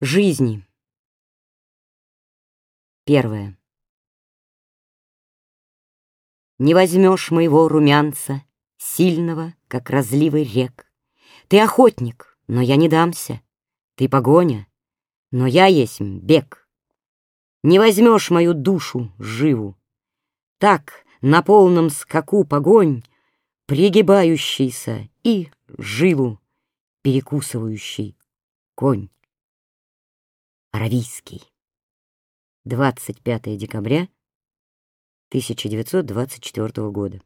Жизни. Первое. Не возьмешь моего румянца, Сильного, как разливы рек. Ты охотник, но я не дамся. Ты погоня, но я есть бег. Не возьмешь мою душу живу. Так на полном скаку погонь, Пригибающийся и жилу перекусывающий конь. Аравийский. 25 декабря 1924 года.